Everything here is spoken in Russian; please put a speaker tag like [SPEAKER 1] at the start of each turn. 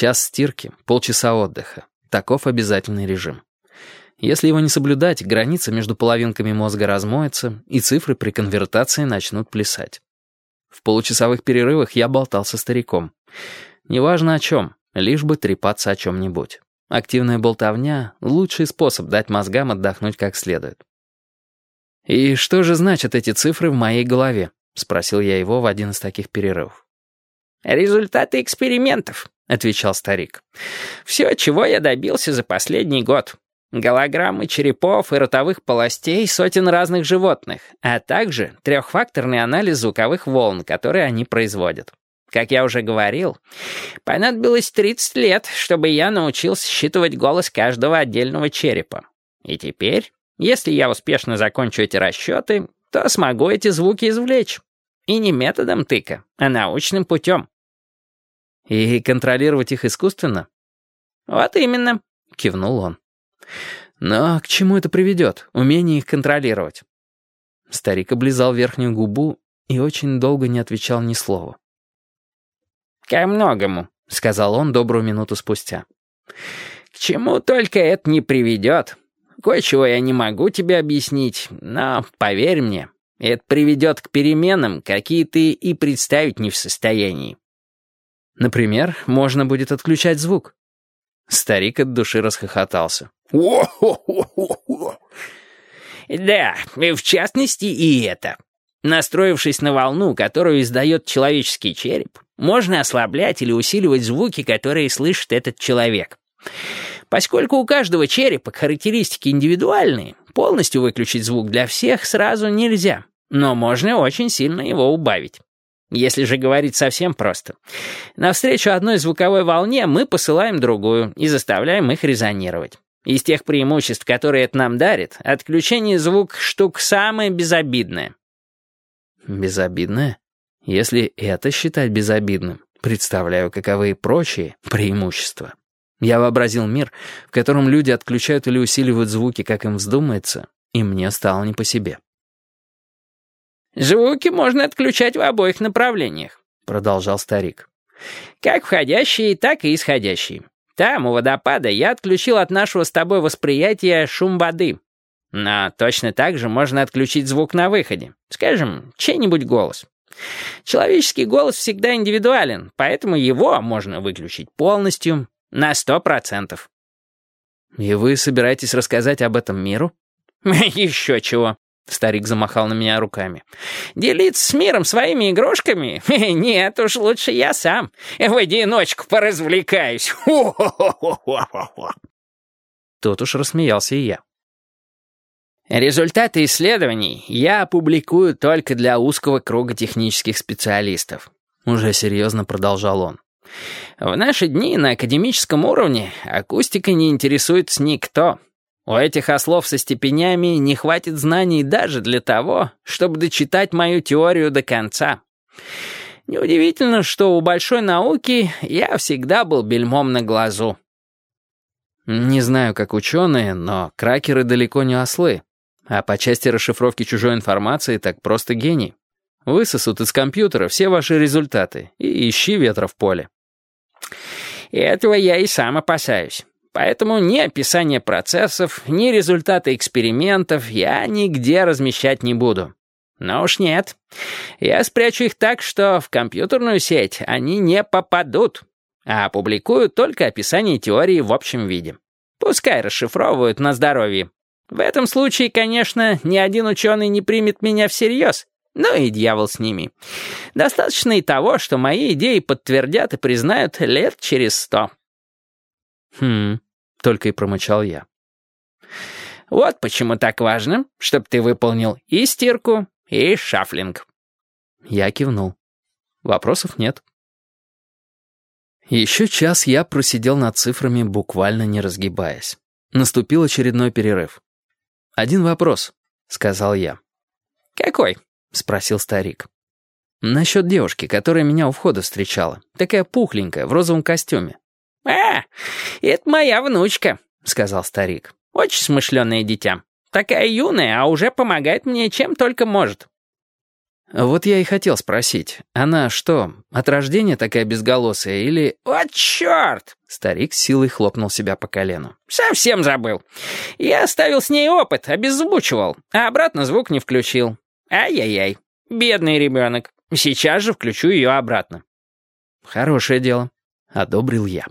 [SPEAKER 1] Час стирки, полчаса отдыха. Таков обязательный режим. Если его не соблюдать, граница между половинками мозга размоется, и цифры при конвертации начнут плясать. В получасовых перерывах я болтал со стариком. Неважно о чем, лишь бы трепаться о чем-нибудь. Активная болтовня — лучший способ дать мозгам отдохнуть как следует. «И что же значат эти цифры в моей голове?» — спросил я его в один из таких перерывов.
[SPEAKER 2] «Результаты экспериментов», — отвечал старик. «Все, чего я добился за последний год. Голограммы черепов и ротовых полостей сотен разных животных, а также трехфакторный анализ звуковых волн, которые они производят. Как я уже говорил, понадобилось 30 лет, чтобы я научился считывать голос каждого отдельного черепа. И теперь, если я успешно закончу эти расчеты, то смогу эти звуки извлечь. И не методом тыка, а научным путем.
[SPEAKER 1] И контролировать их искусственно?
[SPEAKER 2] Вот именно,
[SPEAKER 1] кивнул он. Но к чему это приведет, умение их контролировать? Старик облизал верхнюю губу и очень долго не отвечал ни слова.
[SPEAKER 2] «Ко многому», — сказал он добрую минуту спустя. «К чему только это не приведет. Кое-чего я не могу тебе объяснить, но, поверь мне, это приведет к переменам, какие ты и представить не в состоянии».
[SPEAKER 1] «Например, можно будет отключать звук». Старик от души расхохотался.
[SPEAKER 2] «Да, в частности и это. Настроившись на волну, которую издает человеческий череп, можно ослаблять или усиливать звуки, которые слышит этот человек. Поскольку у каждого черепа характеристики индивидуальные, полностью выключить звук для всех сразу нельзя, но можно очень сильно его убавить. Если же говорить совсем просто, навстречу одной звуковой волне мы посылаем другую и заставляем их резонировать. Из тех преимуществ, которые это нам дарит, отключение звук штук самое безобидное.
[SPEAKER 1] Безобидное? Если это считать безобидным, представляю, каковы и прочие преимущества. Я вообразил мир, в котором люди отключают или усиливают звуки, как им вздумается, и мне стало не по себе.
[SPEAKER 2] «Звуки можно отключать в обоих направлениях», — продолжал старик. «Как входящие, так и исходящие. Там, у водопада, я отключил от нашего с тобой восприятия шум воды. Но точно так же можно отключить звук на выходе. Скажем, чей-нибудь голос. Человеческий голос всегда индивидуален, поэтому его можно выключить полностью, на сто процентов.
[SPEAKER 1] «И вы собираетесь рассказать об этом миру?»
[SPEAKER 2] «Еще чего», — старик замахал на меня руками. «Делиться с миром своими игрушками? Нет уж, лучше я сам. В одиночку поразвлекаюсь.
[SPEAKER 1] Тут уж рассмеялся и я.
[SPEAKER 2] Результаты исследований я опубликую только для узкого круга технических специалистов. Уже серьезно продолжал он. В наши дни на академическом уровне акустикой не интересуется никто. У этих ослов со степенями не хватит знаний даже для того, чтобы дочитать мою теорию до конца. Неудивительно, что у большой науки я всегда был бельмом на глазу.
[SPEAKER 1] Не знаю, как ученые, но кракеры далеко не ослы. А по части расшифровки чужой информации так просто гений. Высосут из компьютера все ваши результаты и ищи ветра в поле.
[SPEAKER 2] Этого я и сам опасаюсь. Поэтому ни описание процессов, ни результаты экспериментов я нигде размещать не буду. Но уж нет. Я спрячу их так, что в компьютерную сеть они не попадут, а опубликую только описание теории в общем виде. Пускай расшифровывают на здоровье. В этом случае, конечно, ни один ученый не примет меня всерьез. Ну и дьявол с ними. Достаточно и того, что мои идеи подтвердят и признают лет через сто.
[SPEAKER 1] Хм, только и промычал я.
[SPEAKER 2] Вот почему так важно, чтобы ты выполнил и стирку, и шафлинг.
[SPEAKER 1] Я кивнул. Вопросов нет. Еще час я просидел над цифрами, буквально не разгибаясь. Наступил очередной перерыв. «Один вопрос», — сказал я.
[SPEAKER 2] «Какой?»
[SPEAKER 1] — спросил старик. «Насчет девушки, которая меня у входа встречала. Такая пухленькая, в розовом костюме».
[SPEAKER 2] «А, это моя внучка», — сказал старик. «Очень смышленое дитя. Такая юная, а уже помогает мне чем только может».
[SPEAKER 1] Вот я и хотел спросить, она что, от рождения такая безголосая или...
[SPEAKER 2] «Вот черт!»
[SPEAKER 1] Старик силой хлопнул себя по колену.
[SPEAKER 2] «Совсем забыл. Я оставил с ней опыт, обеззвучивал, а обратно звук не включил. Ай-яй-яй, бедный ребенок. Сейчас же включу ее обратно».
[SPEAKER 1] «Хорошее дело», — одобрил я.